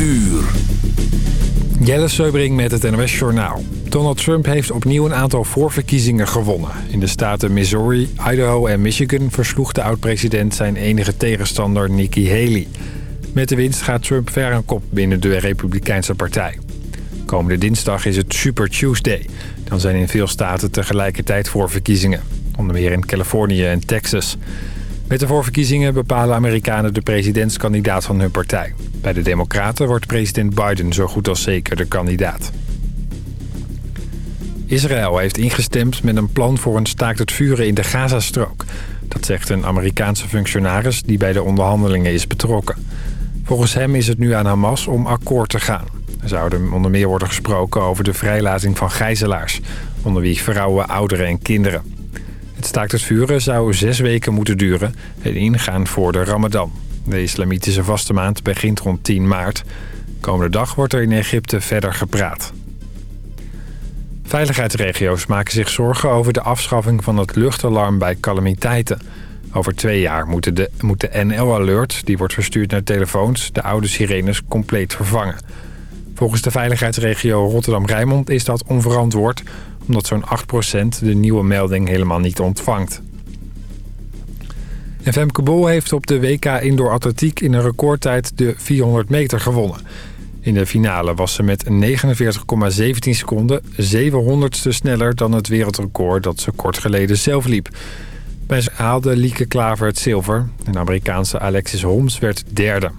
uur. Jelle Seubring met het NOS Journaal. Donald Trump heeft opnieuw een aantal voorverkiezingen gewonnen. In de staten Missouri, Idaho en Michigan versloeg de oud-president zijn enige tegenstander Nikki Haley. Met de winst gaat Trump ver aan kop binnen de Republikeinse partij. Komende dinsdag is het Super Tuesday. Dan zijn in veel staten tegelijkertijd voorverkiezingen. Onder meer in Californië en Texas. Met de voorverkiezingen bepalen Amerikanen de presidentskandidaat van hun partij. Bij de Democraten wordt president Biden zo goed als zeker de kandidaat. Israël heeft ingestemd met een plan voor een staakt het vuren in de Gazastrook. Dat zegt een Amerikaanse functionaris die bij de onderhandelingen is betrokken. Volgens hem is het nu aan Hamas om akkoord te gaan. Er zouden onder meer worden gesproken over de vrijlating van gijzelaars... onder wie vrouwen, ouderen en kinderen. Het staakt het vuren zou zes weken moeten duren en ingaan voor de Ramadan. De islamitische vaste maand begint rond 10 maart. Komende dag wordt er in Egypte verder gepraat. Veiligheidsregio's maken zich zorgen over de afschaffing van het luchtalarm bij calamiteiten. Over twee jaar moet de, moet NL-alert, die wordt verstuurd naar telefoons, de oude sirenes compleet vervangen. Volgens de veiligheidsregio Rotterdam-Rijnmond is dat onverantwoord... omdat zo'n 8% de nieuwe melding helemaal niet ontvangt. En Femke Bol heeft op de WK Indoor Atletiek in een recordtijd de 400 meter gewonnen. In de finale was ze met 49,17 seconden 700ste sneller dan het wereldrecord dat ze kort geleden zelf liep. Bij ze haalde Lieke Klaver het zilver en de Amerikaanse Alexis Holmes werd derde.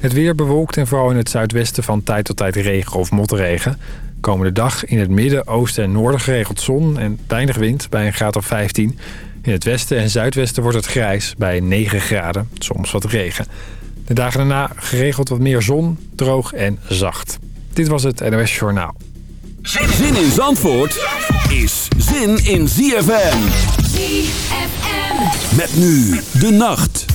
Het weer bewolkt en vooral in het zuidwesten van tijd tot tijd regen of motregen. Komende dag in het midden, oosten en noorden geregeld zon en weinig wind bij een graad of 15. In het westen en zuidwesten wordt het grijs bij 9 graden, soms wat regen. De dagen daarna geregeld wat meer zon, droog en zacht. Dit was het NOS Journaal. Zin in Zandvoort is zin in ZFM. ZFM. Met nu de nacht.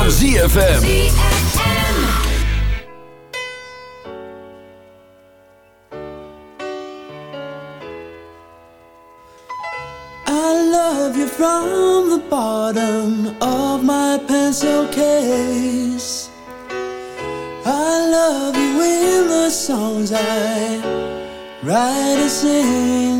van ZFM. I love you from the bottom of my pencil case. I love you in the songs I write and sing.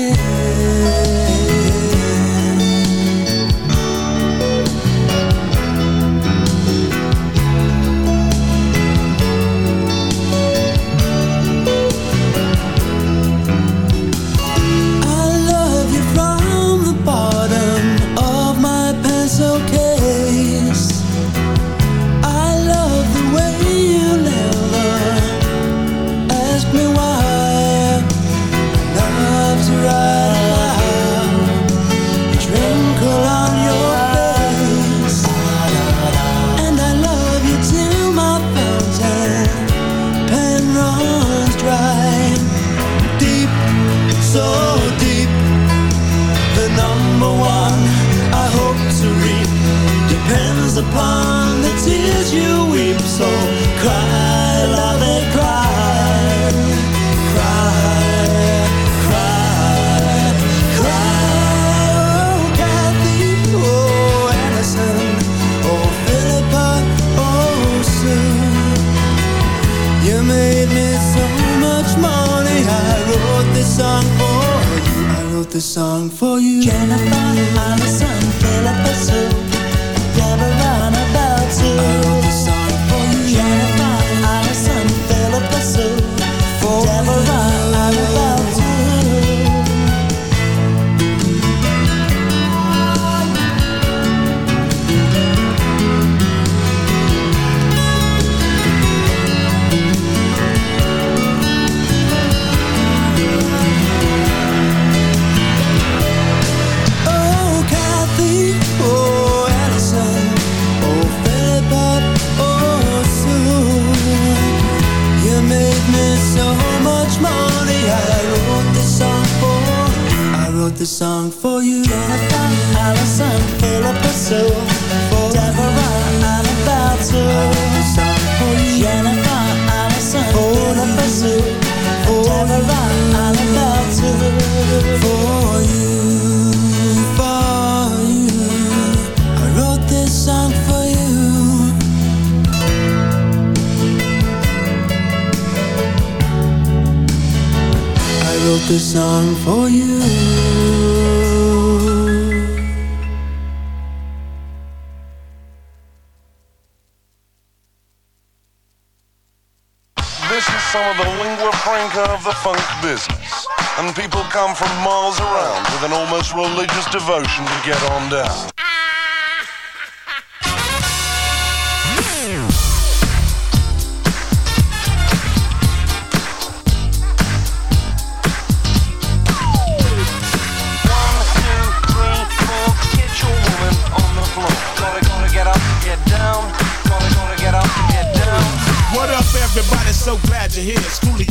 The song for you. Jennifer, Allison, Philippa Sue, for Deborah, I'm about to. Song for you. Jennifer, Allison, Philippa Sue, for Deborah. For you, for you, I wrote this song for you. I wrote this song for you. Of the funk business, and people come from miles around with an almost religious devotion to get on down. What up, everybody so glad you're here. With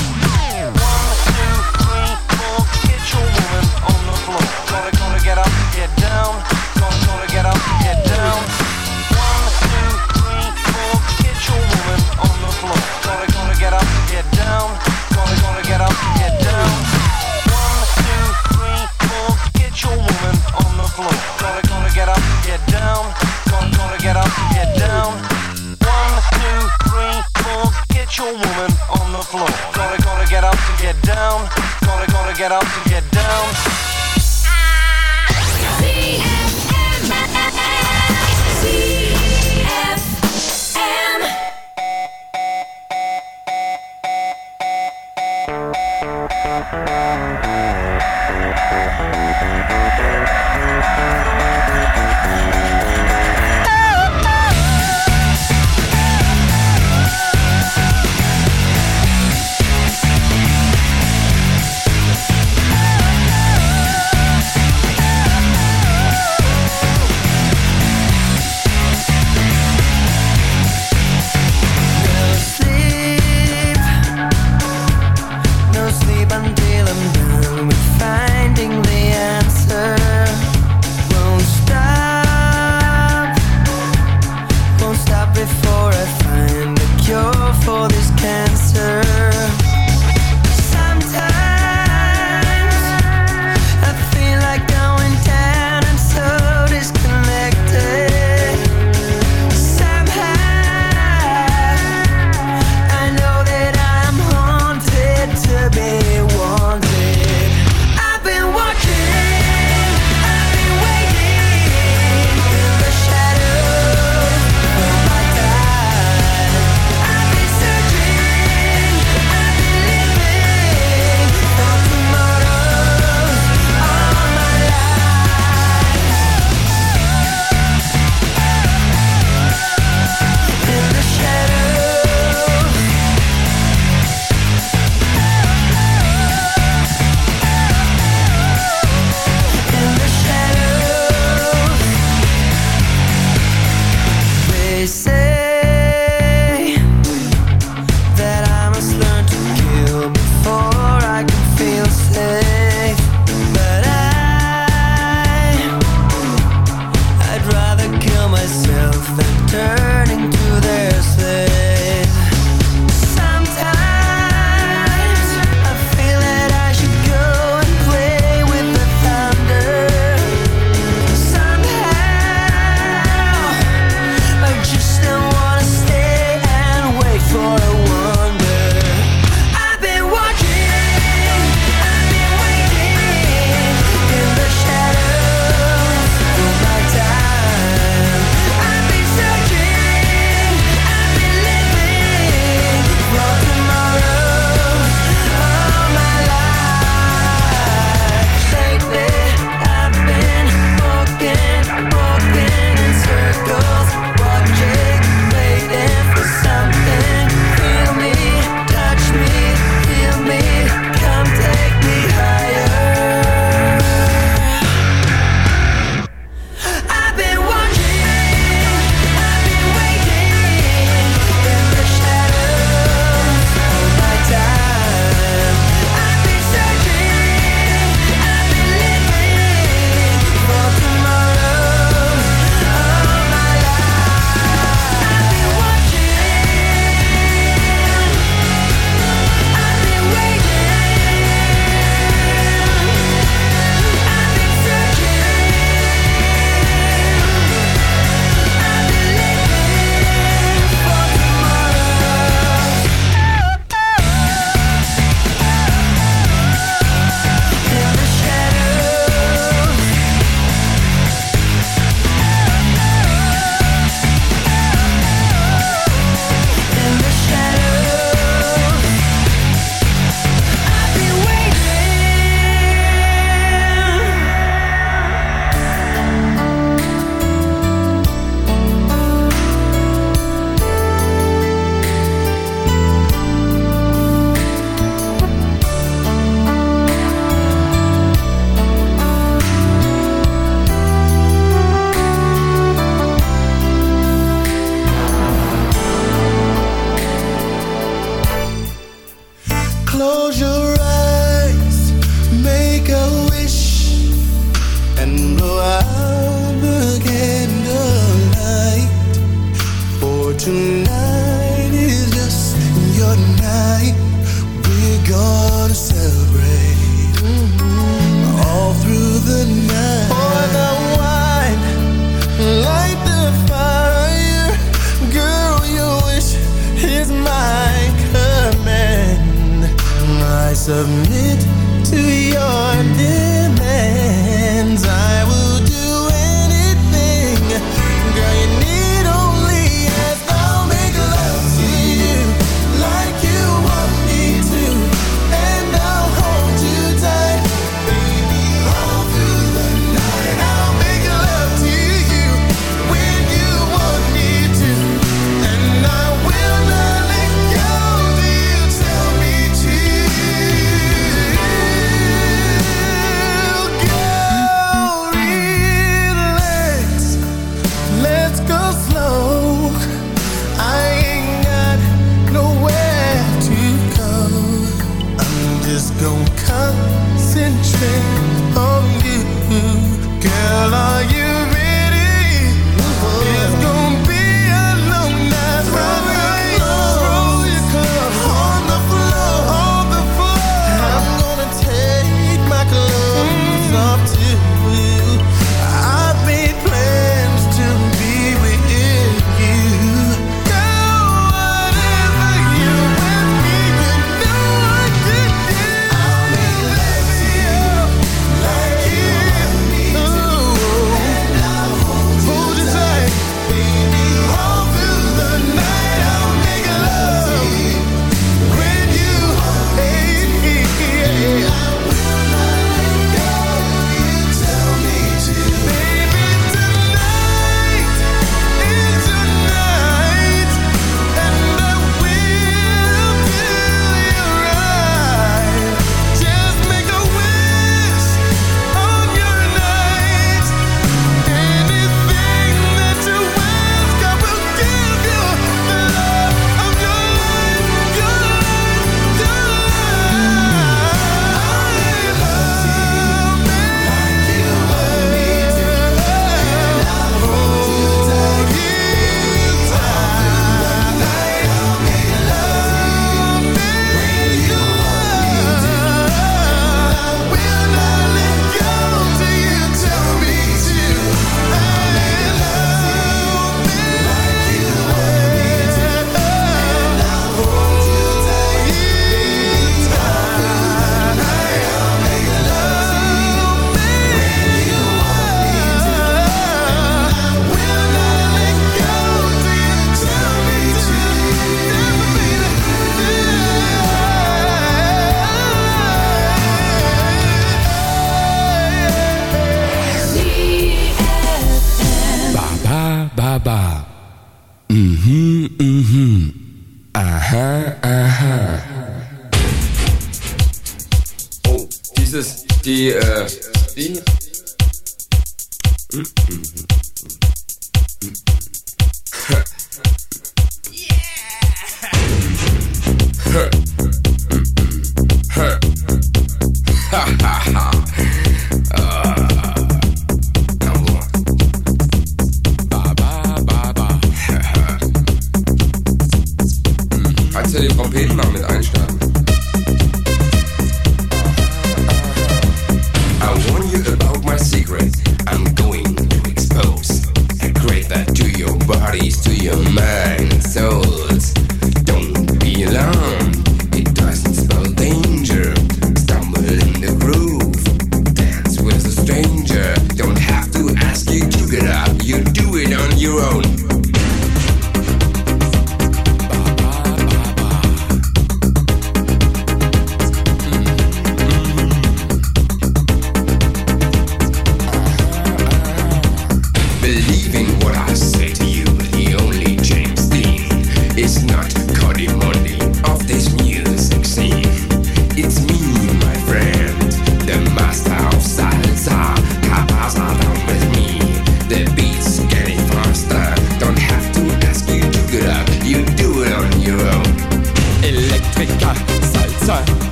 Floor. Gotta, gotta get up, get down. Gotta, gotta get up, get down. One, two, three, four. Get your woman on the floor. Gotta, gotta get up to get down. Gotta, gotta get up get down.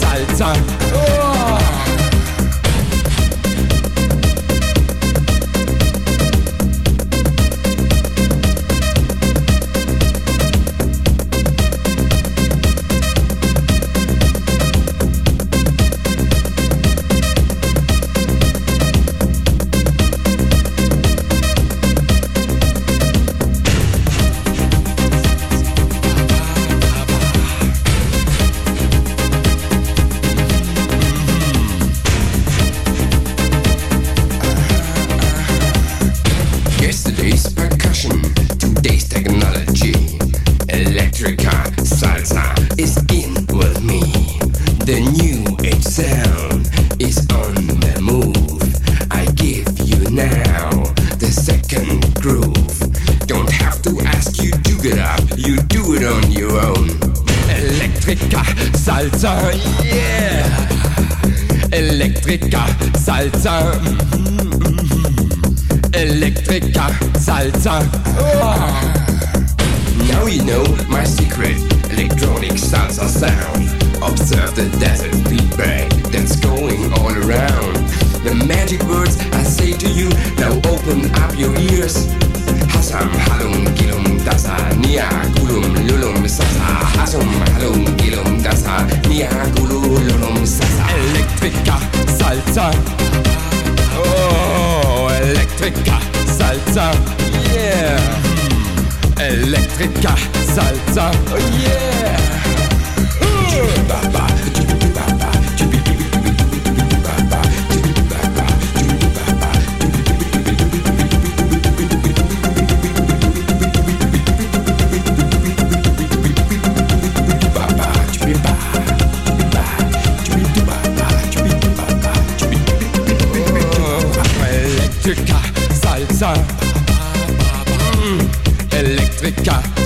salta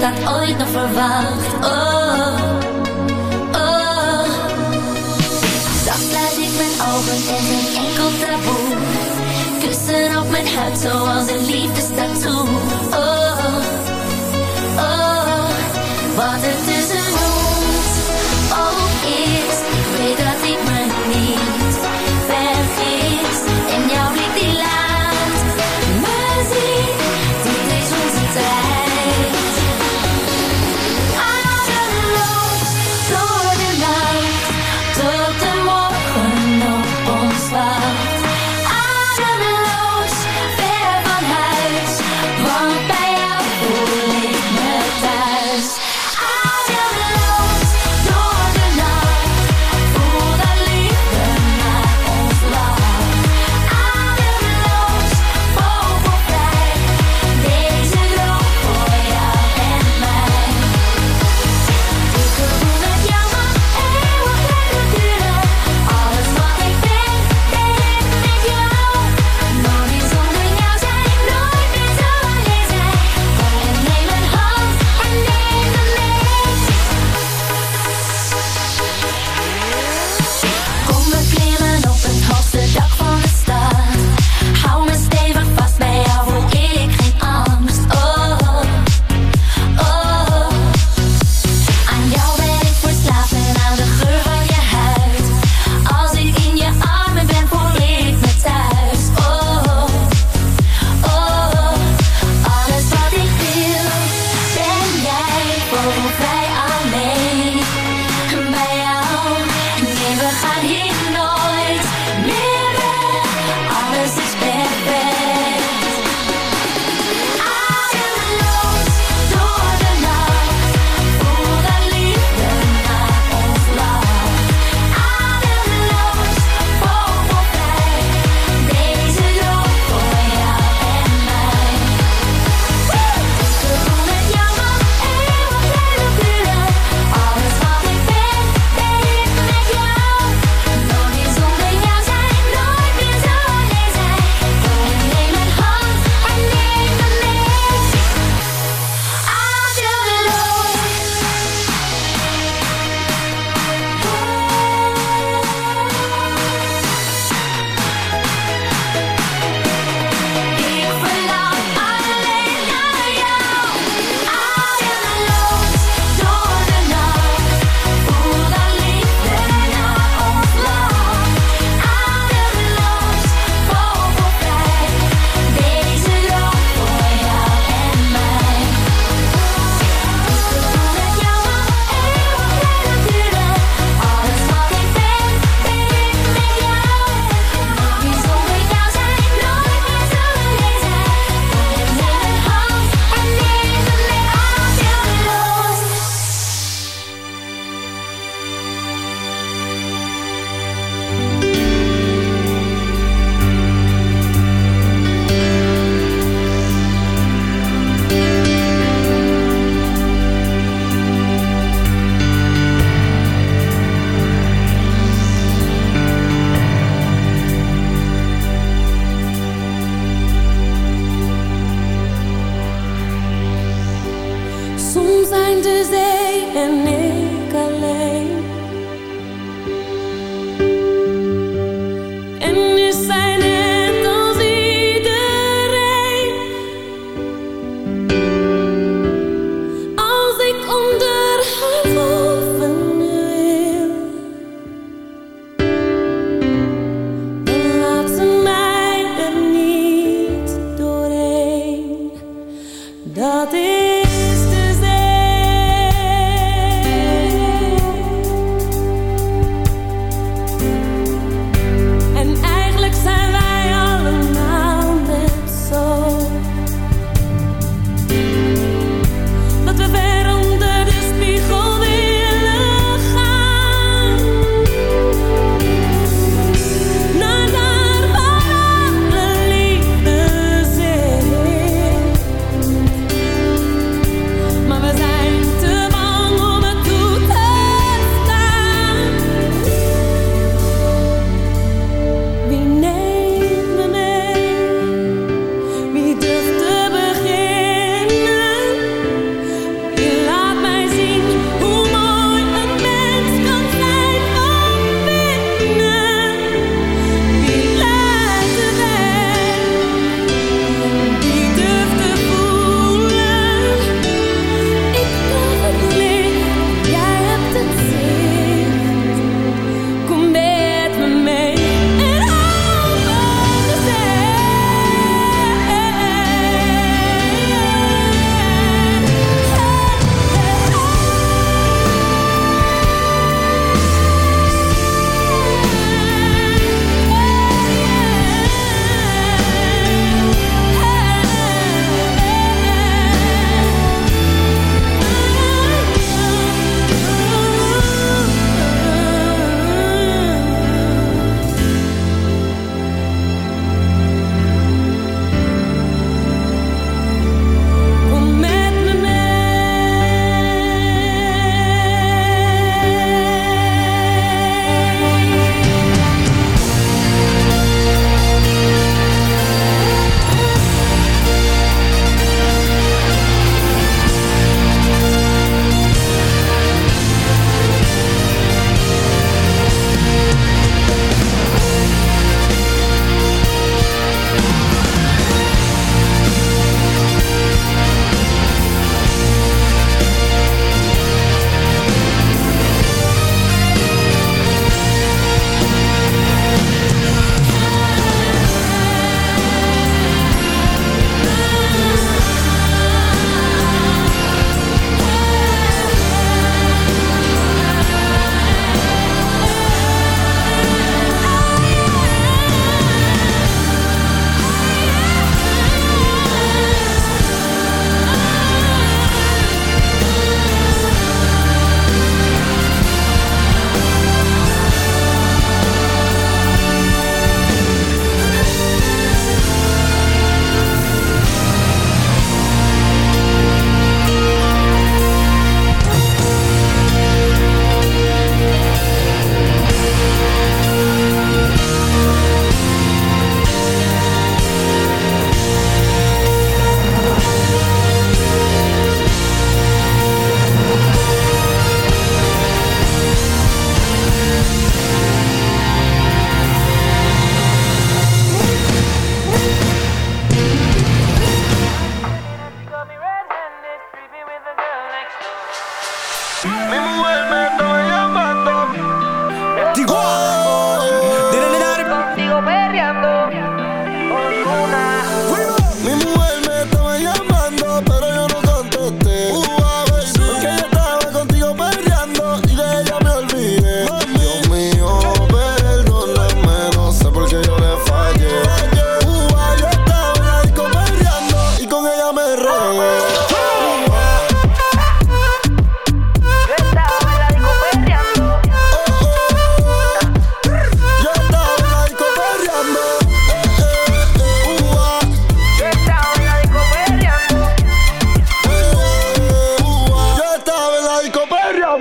dat ooit nog verwacht. Oh, oh. Zacht laat ik mijn ogen en mijn enkel taboe. Kussen op mijn huid zoals een liefdestatoe. Oh, oh. Wat is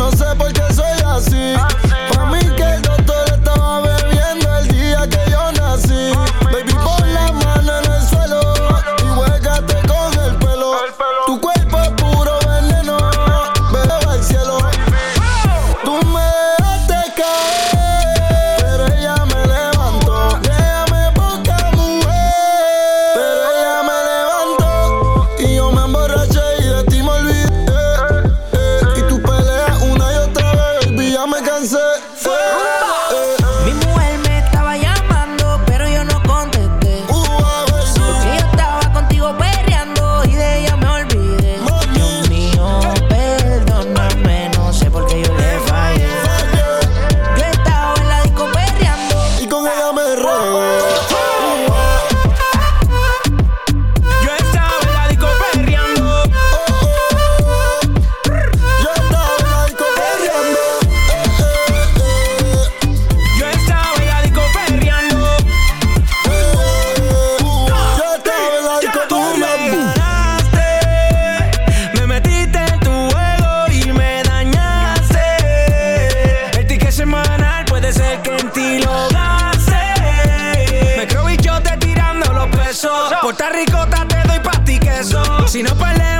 no sé por qué soy así. Torta ricota te doy pa' ti queso. Si no pues peleo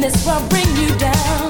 this will bring you down.